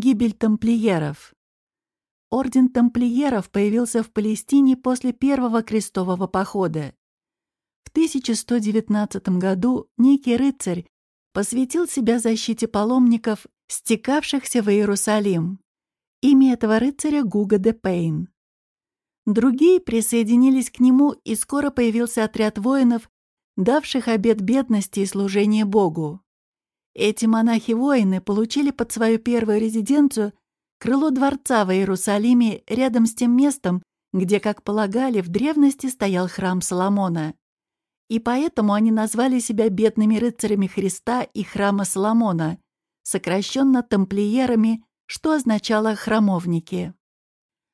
Гибель тамплиеров. Орден тамплиеров появился в Палестине после Первого крестового похода. В 1119 году некий рыцарь посвятил себя защите паломников, стекавшихся в Иерусалим. Имя этого рыцаря Гуга де Пейн. Другие присоединились к нему, и скоро появился отряд воинов, давших обет бедности и служения Богу. Эти монахи-воины получили под свою первую резиденцию крыло дворца в Иерусалиме рядом с тем местом, где, как полагали, в древности стоял храм Соломона. И поэтому они назвали себя бедными рыцарями Христа и храма Соломона, сокращенно тамплиерами, что означало «храмовники».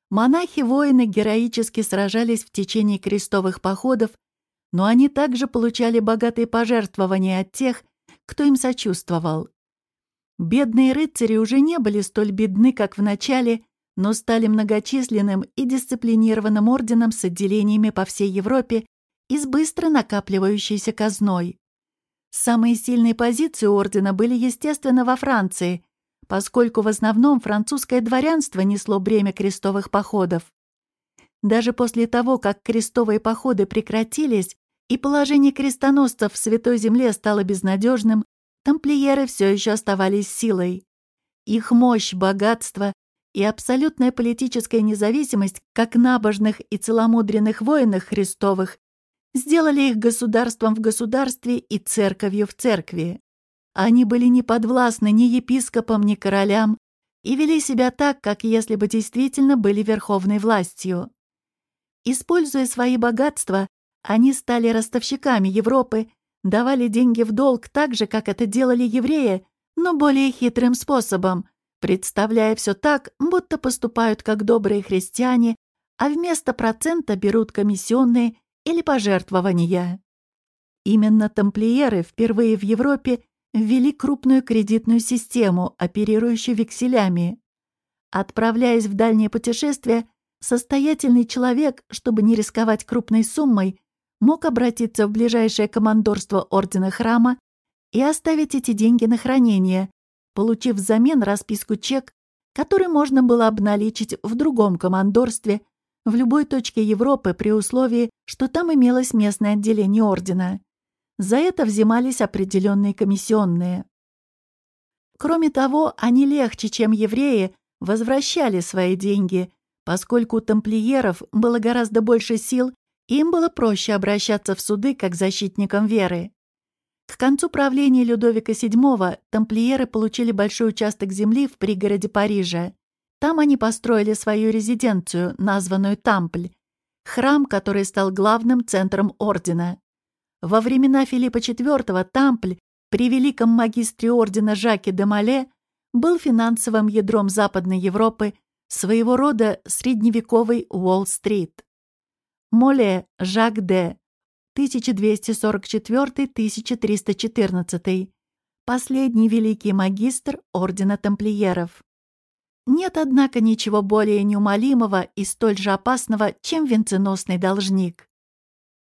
Монахи-воины героически сражались в течение крестовых походов, но они также получали богатые пожертвования от тех, кто им сочувствовал. Бедные рыцари уже не были столь бедны, как в начале, но стали многочисленным и дисциплинированным орденом с отделениями по всей Европе и с быстро накапливающейся казной. Самые сильные позиции ордена были, естественно, во Франции, поскольку в основном французское дворянство несло бремя крестовых походов. Даже после того, как крестовые походы прекратились, и положение крестоносцев в Святой Земле стало безнадежным, тамплиеры все еще оставались силой. Их мощь, богатство и абсолютная политическая независимость, как набожных и целомудренных воинах Христовых, сделали их государством в государстве и церковью в церкви. Они были не подвластны ни епископам, ни королям и вели себя так, как если бы действительно были верховной властью. Используя свои богатства, они стали ростовщиками Европы, давали деньги в долг так же, как это делали евреи, но более хитрым способом, представляя все так, будто поступают как добрые христиане, а вместо процента берут комиссионные или пожертвования. Именно тамплиеры впервые в Европе ввели крупную кредитную систему, оперирующую векселями. Отправляясь в дальние путешествия, состоятельный человек, чтобы не рисковать крупной суммой, мог обратиться в ближайшее командорство Ордена Храма и оставить эти деньги на хранение, получив взамен расписку-чек, который можно было обналичить в другом командорстве в любой точке Европы при условии, что там имелось местное отделение Ордена. За это взимались определенные комиссионные. Кроме того, они легче, чем евреи, возвращали свои деньги, поскольку у тамплиеров было гораздо больше сил им было проще обращаться в суды как защитникам веры. К концу правления Людовика VII тамплиеры получили большой участок земли в пригороде Парижа. Там они построили свою резиденцию, названную Тампль, храм, который стал главным центром ордена. Во времена Филиппа IV Тампль при великом магистре ордена Жаке де Мале был финансовым ядром Западной Европы, своего рода средневековый Уолл-стрит. Моле Жак Де, 1244-1314. Последний великий магистр Ордена Тамплиеров. Нет, однако, ничего более неумолимого и столь же опасного, чем венценосный должник.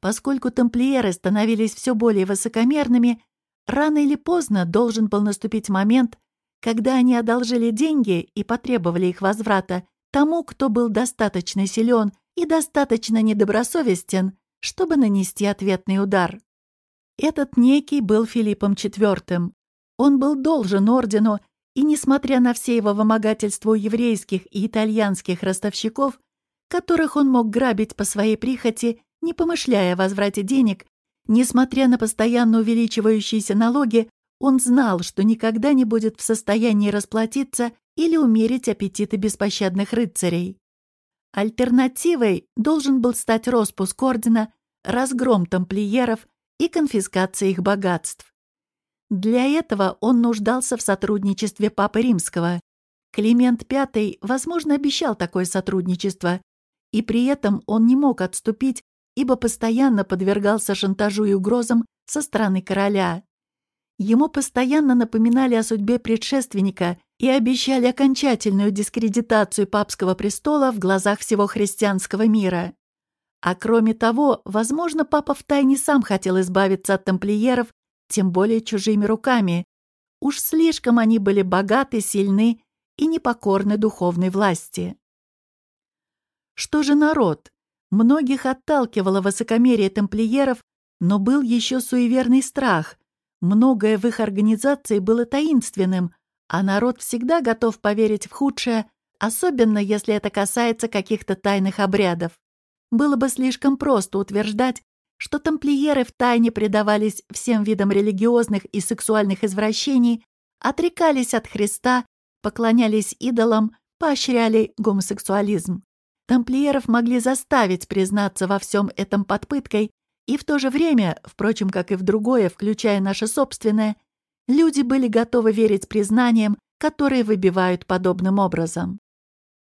Поскольку тамплиеры становились все более высокомерными, рано или поздно должен был наступить момент, когда они одолжили деньги и потребовали их возврата тому, кто был достаточно силен и достаточно недобросовестен, чтобы нанести ответный удар. Этот некий был Филиппом IV. Он был должен ордену, и, несмотря на все его вымогательства у еврейских и итальянских ростовщиков, которых он мог грабить по своей прихоти, не помышляя о возврате денег, несмотря на постоянно увеличивающиеся налоги, он знал, что никогда не будет в состоянии расплатиться или умерить аппетиты беспощадных рыцарей. Альтернативой должен был стать распуск ордена, разгром тамплиеров и конфискация их богатств. Для этого он нуждался в сотрудничестве Папы Римского. Климент V, возможно, обещал такое сотрудничество, и при этом он не мог отступить, ибо постоянно подвергался шантажу и угрозам со стороны короля. Ему постоянно напоминали о судьбе предшественника и обещали окончательную дискредитацию папского престола в глазах всего христианского мира. А кроме того, возможно, папа втайне сам хотел избавиться от тамплиеров, тем более чужими руками. Уж слишком они были богаты, сильны и непокорны духовной власти. Что же народ? Многих отталкивало высокомерие тамплиеров, но был еще суеверный страх. Многое в их организации было таинственным, а народ всегда готов поверить в худшее, особенно если это касается каких-то тайных обрядов. Было бы слишком просто утверждать, что тамплиеры втайне предавались всем видам религиозных и сексуальных извращений, отрекались от Христа, поклонялись идолам, поощряли гомосексуализм. Тамплиеров могли заставить признаться во всем этом под пыткой, и в то же время, впрочем, как и в другое, включая наше собственное, люди были готовы верить признаниям, которые выбивают подобным образом.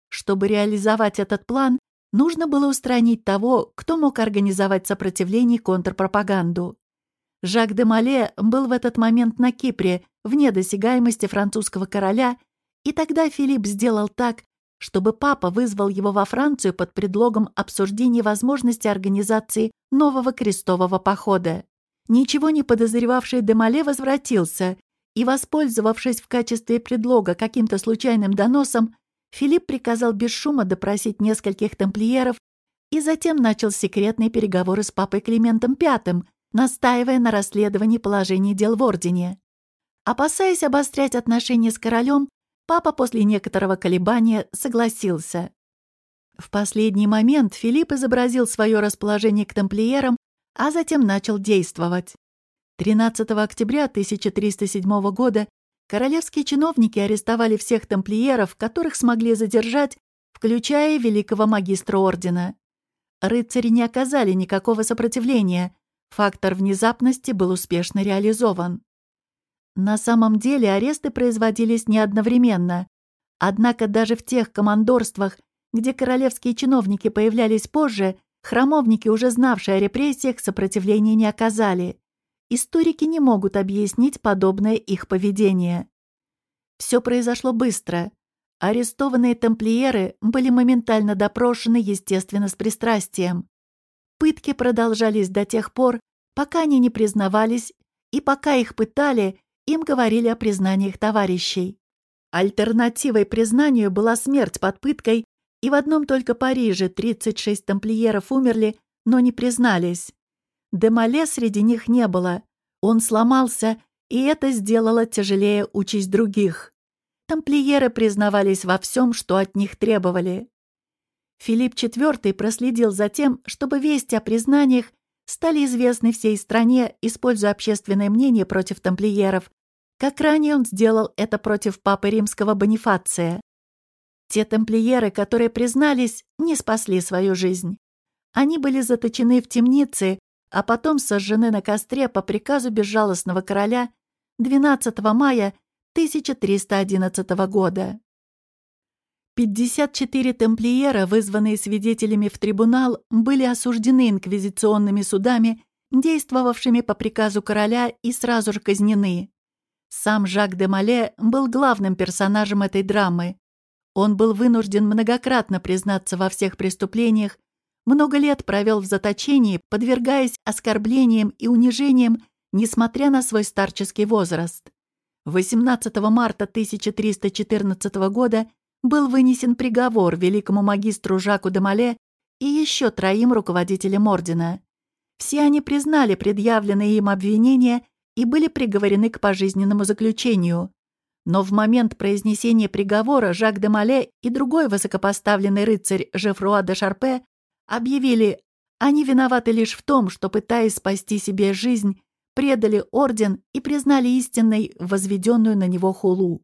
Чтобы реализовать этот план, нужно было устранить того, кто мог организовать сопротивление и контрпропаганду. Жак де Мале был в этот момент на Кипре, вне досягаемости французского короля, и тогда Филипп сделал так, чтобы папа вызвал его во Францию под предлогом обсуждения возможности организации нового крестового похода. Ничего не подозревавший Демале возвратился, и, воспользовавшись в качестве предлога каким-то случайным доносом, Филипп приказал без шума допросить нескольких тамплиеров и затем начал секретные переговоры с папой Климентом V, настаивая на расследовании положения дел в Ордене. Опасаясь обострять отношения с королем, Папа после некоторого колебания согласился. В последний момент Филипп изобразил свое расположение к тамплиерам, а затем начал действовать. 13 октября 1307 года королевские чиновники арестовали всех тамплиеров, которых смогли задержать, включая великого магистра ордена. Рыцари не оказали никакого сопротивления, фактор внезапности был успешно реализован. На самом деле аресты производились не одновременно. Однако даже в тех командорствах, где королевские чиновники появлялись позже, храмовники, уже знавшие о репрессиях, сопротивления не оказали. Историки не могут объяснить подобное их поведение. Все произошло быстро. Арестованные тамплиеры были моментально допрошены, естественно, с пристрастием. Пытки продолжались до тех пор, пока они не признавались, и пока их пытали, им говорили о признаниях товарищей. Альтернативой признанию была смерть под пыткой, и в одном только Париже 36 тамплиеров умерли, но не признались. Демале среди них не было. Он сломался, и это сделало тяжелее участь других. Тамплиеры признавались во всем, что от них требовали. Филипп IV проследил за тем, чтобы вести о признаниях стали известны всей стране, используя общественное мнение против тамплиеров, как ранее он сделал это против папы римского Бонифация. Те тамплиеры, которые признались, не спасли свою жизнь. Они были заточены в темнице, а потом сожжены на костре по приказу безжалостного короля 12 мая 1311 года. 54 тамплиера, вызванные свидетелями в трибунал, были осуждены инквизиционными судами, действовавшими по приказу короля и сразу же казнены. Сам Жак де Мале был главным персонажем этой драмы. Он был вынужден многократно признаться во всех преступлениях, много лет провел в заточении, подвергаясь оскорблениям и унижениям, несмотря на свой старческий возраст. 18 марта 1314 года был вынесен приговор великому магистру Жаку де Мале и еще троим руководителям ордена. Все они признали предъявленные им обвинения и были приговорены к пожизненному заключению. Но в момент произнесения приговора Жак де Мале и другой высокопоставленный рыцарь Жефруа де Шарпе объявили, они виноваты лишь в том, что, пытаясь спасти себе жизнь, предали орден и признали истинной возведенную на него хулу.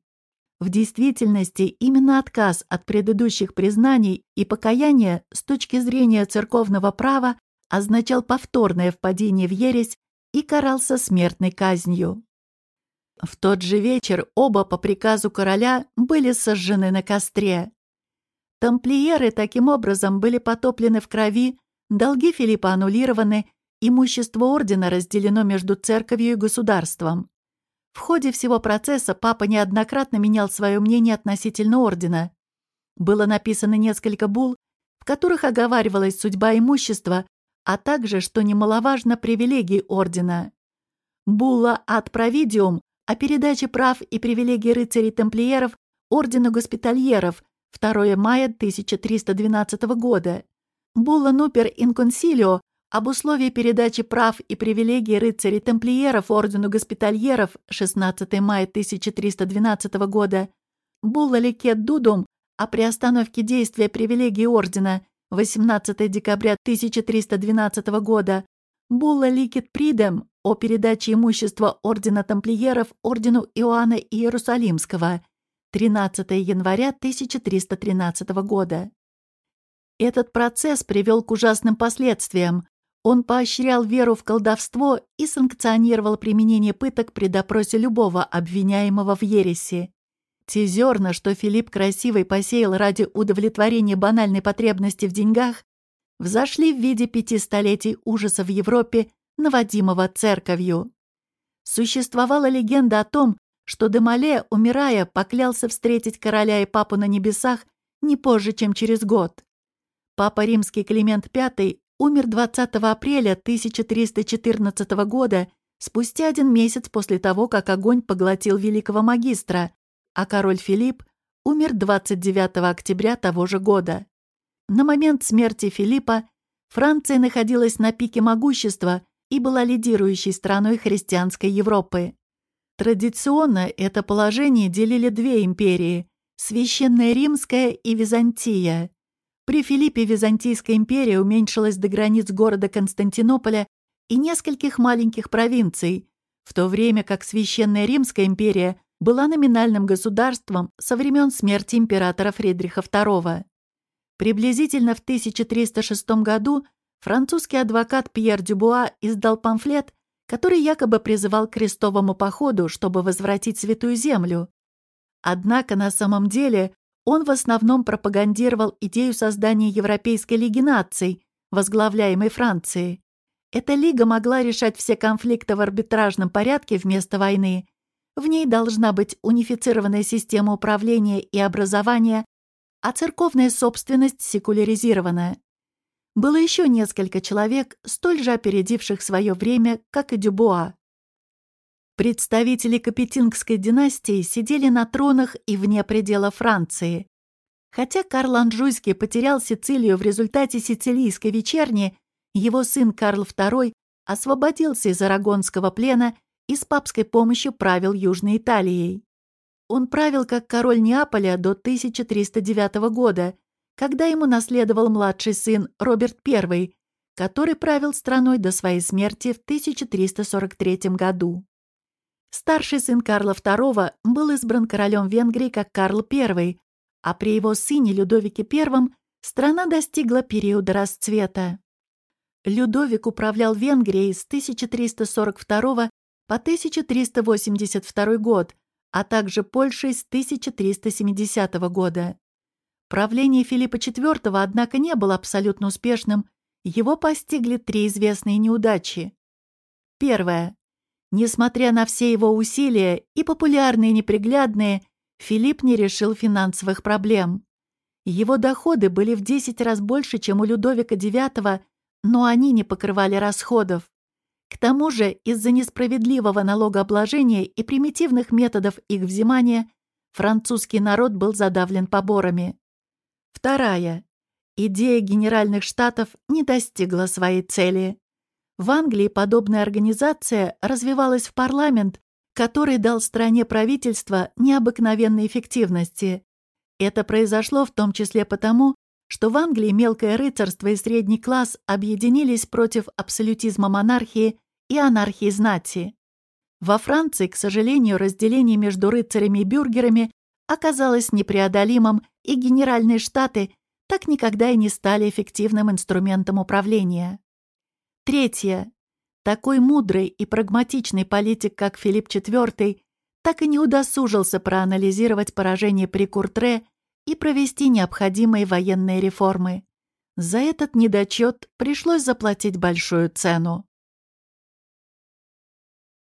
В действительности именно отказ от предыдущих признаний и покаяния с точки зрения церковного права означал повторное впадение в ересь и карался смертной казнью. В тот же вечер оба по приказу короля были сожжены на костре. Тамплиеры таким образом были потоплены в крови, долги Филиппа аннулированы, имущество ордена разделено между церковью и государством. В ходе всего процесса папа неоднократно менял свое мнение относительно ордена. Было написано несколько бул, в которых оговаривалась судьба имущества, а также, что немаловажно, привилегии ордена. Булла от Провидиум о передаче прав и привилегий рыцарей-тамплиеров Ордена Госпитальеров 2 мая 1312 года, Булла Нупер Инконсилио об условии передачи прав и привилегий рыцарей-тамплиеров Ордену Госпитальеров 16 мая 1312 года, Булла Licet dudum о приостановке действия привилегий Ордена 18 декабря 1312 года, Булла Licet pridem о передаче имущества Ордена Тамплиеров Ордену Иоанна Иерусалимского 13 января 1313 года. Этот процесс привел к ужасным последствиям. Он поощрял веру в колдовство и санкционировал применение пыток при допросе любого обвиняемого в ереси. Те зерна, что Филипп Красивый посеял ради удовлетворения банальной потребности в деньгах, взошли в виде пяти столетий ужаса в Европе, наводимого церковью. Существовала легенда о том, что Демале, умирая, поклялся встретить короля и папу на небесах не позже, чем через год. Папа Римский Климент V умер 20 апреля 1314 года, спустя один месяц после того, как огонь поглотил великого магистра, а король Филипп умер 29 октября того же года. На момент смерти Филиппа Франция находилась на пике могущества и была лидирующей страной христианской Европы. Традиционно это положение делили две империи – Священная Римская и Византия. При Филиппе Византийская империя уменьшилась до границ города Константинополя и нескольких маленьких провинций, в то время как Священная Римская империя была номинальным государством со времен смерти императора Фридриха II. Приблизительно в 1306 году французский адвокат Пьер Дюбуа издал памфлет, который якобы призывал к крестовому походу, чтобы возвратить Святую Землю. Однако на самом деле он в основном пропагандировал идею создания Европейской лиги наций, возглавляемой Францией. Эта лига могла решать все конфликты в арбитражном порядке вместо войны. В ней должна быть унифицированная система управления и образования, а церковная собственность секуляризированная было еще несколько человек, столь же опередивших свое время, как и Дюбуа. Представители Капетингской династии сидели на тронах и вне предела Франции. Хотя Карл Анжуйский потерял Сицилию в результате сицилийской вечерни, его сын Карл II освободился из арагонского плена и с папской помощью правил Южной Италией. Он правил как король Неаполя до 1309 года, когда ему наследовал младший сын Роберт I, который правил страной до своей смерти в 1343 году. Старший сын Карла II был избран королем Венгрии как Карл I, а при его сыне Людовике I страна достигла периода расцвета. Людовик управлял Венгрией с 1342 по 1382 год, а также Польшей с 1370 года. Правление Филиппа IV, однако, не было абсолютно успешным. Его постигли три известные неудачи. Первое. Несмотря на все его усилия, и популярные, и неприглядные, Филипп не решил финансовых проблем. Его доходы были в 10 раз больше, чем у Людовика IX, но они не покрывали расходов. К тому же, из-за несправедливого налогообложения и примитивных методов их взимания, французский народ был задавлен поборами. Вторая. Идея Генеральных Штатов не достигла своей цели. В Англии подобная организация развивалась в парламент, который дал стране правительства необыкновенной эффективности. Это произошло в том числе потому, что в Англии мелкое рыцарство и средний класс объединились против абсолютизма монархии и анархии знати. Во Франции, к сожалению, разделение между рыцарями и бюргерами оказалось непреодолимым, и генеральные штаты так никогда и не стали эффективным инструментом управления. Третье. Такой мудрый и прагматичный политик, как Филипп IV, так и не удосужился проанализировать поражение при Куртре и провести необходимые военные реформы. За этот недочет пришлось заплатить большую цену.